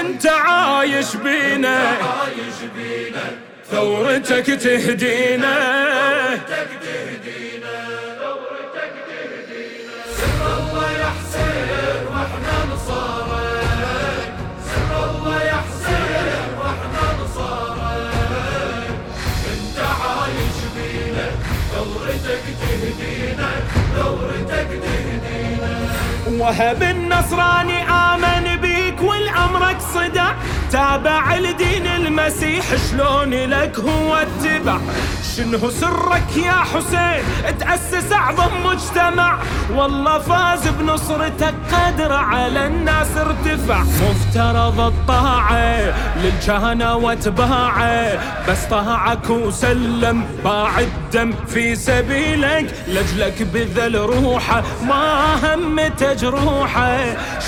انت عايش بينا. ثورتك تهدينا. وهب النصراني والأمرك صدع تابع لدين المسيح شلون لك هو اتبع شنو سرك يا حسين؟ تأسس أعظم مجتمع. والله فاز بنصرتك قدر على الناس ارتفع. مفترض الطاعة للجهنة واتباعه. بس طاعك وسلم باع الدم في سبيلك. لجلك بذل روحه ما همته جروحه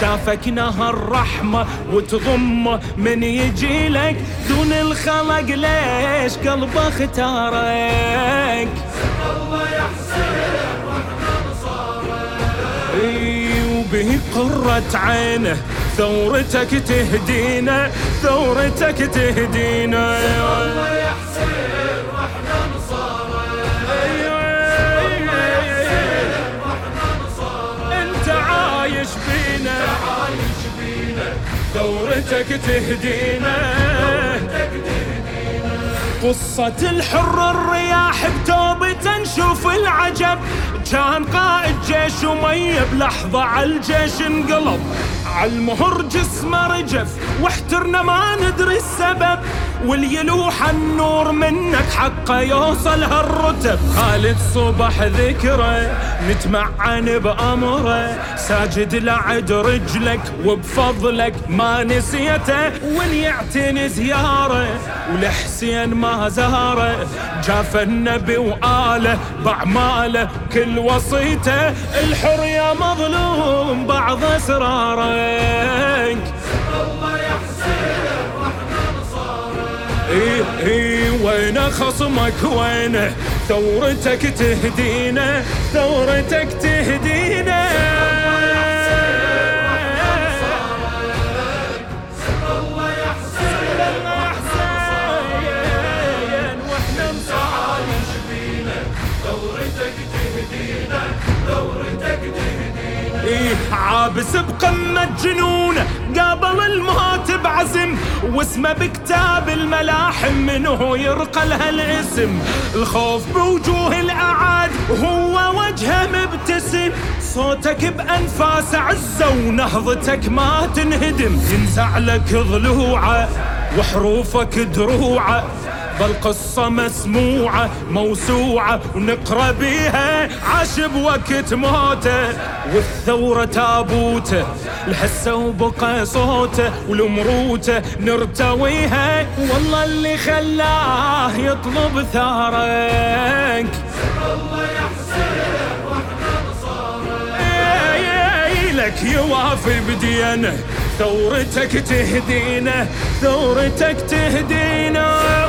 شافك نهر رحمة وتضمه من يجي لك دون الخلق ليش قلبه اختاره عليك الله يا حسين وبه قرة عينه ثورتك تهدينا ثورتك تهدينا. الله يا حسين وإحنا نصارى أنت عايش عايش بينا. ثورتك تهدينا. قصة الحر الرياح بتوبة نشوف العجب. كان قائد جيش ومي بلحظة عالجيش انقلب. عالمهر جسمه رجف واحترنا ما ندري السبب. واليلوح النور منك حقه يوصل هالرتب. خالد صبح ذكره نتمعن بأمره. ساجد لعد رجلك وبفضلك ما نسيته. وليعتني زياره ولحسين ما زاره جاف النبي وآله بأعماله كل وصيته. الحر يا مظلوم بعض أسرارك الله يا حسين إيه إيه وين خصمك؟ وينه؟ ثورتك تهدينا ثورتك تهدينا عابس بقمة جنونه قابل الموت بعزم واسمه بكتاب الملاحم منه يرقى لها الاسم. الخوف بوجوه الأعاد وهو وجهه مبتسم. صوتك بأنفاس عزه ونهضتك ما تنهدم. ينزع لك ضلوعه وحروفك دروعه. بالقصة مسموعة موسوعة ونقرأ بيها عاش بوقت موته. والثورة تابوته الحسة وبقى صوته والمروته نرتويها. والله اللي خلاه يطلب ثارك. الله يا حسين لك يوافي بدينه ثورتك تهدينا ثورتك تهدينا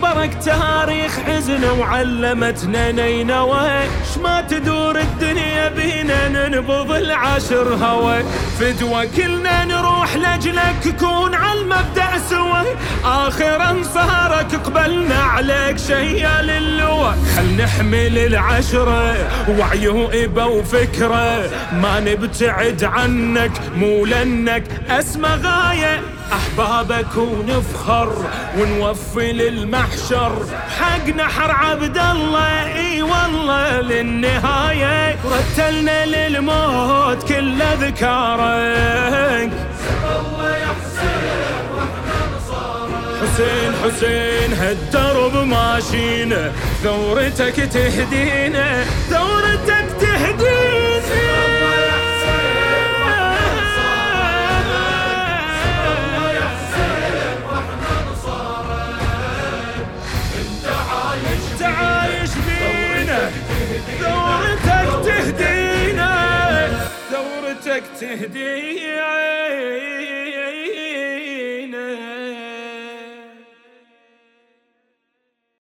منبرك تاريخ حزن وعلمتنا نينوى. ما تدور الدنيا بينا ننبض العشر هوى. فدوى كلنا نروح لجلك كون على المبدأ سوى. آخر انصارك قبلنا عليك شيال اللوى خل نحمل العشرة وعي وإبا وفكرة. ما نبتعد عنك مو لأنك أسمى غاية. أحبابك ونفخر ونوفي للمحشر. حق نحر عبد الله إي والله للنهاية. رتلنا للموت كل ذكارك حسين حسين هالدرب ماشينا ثورتك تهدينا ثورتك تهدينا. expected.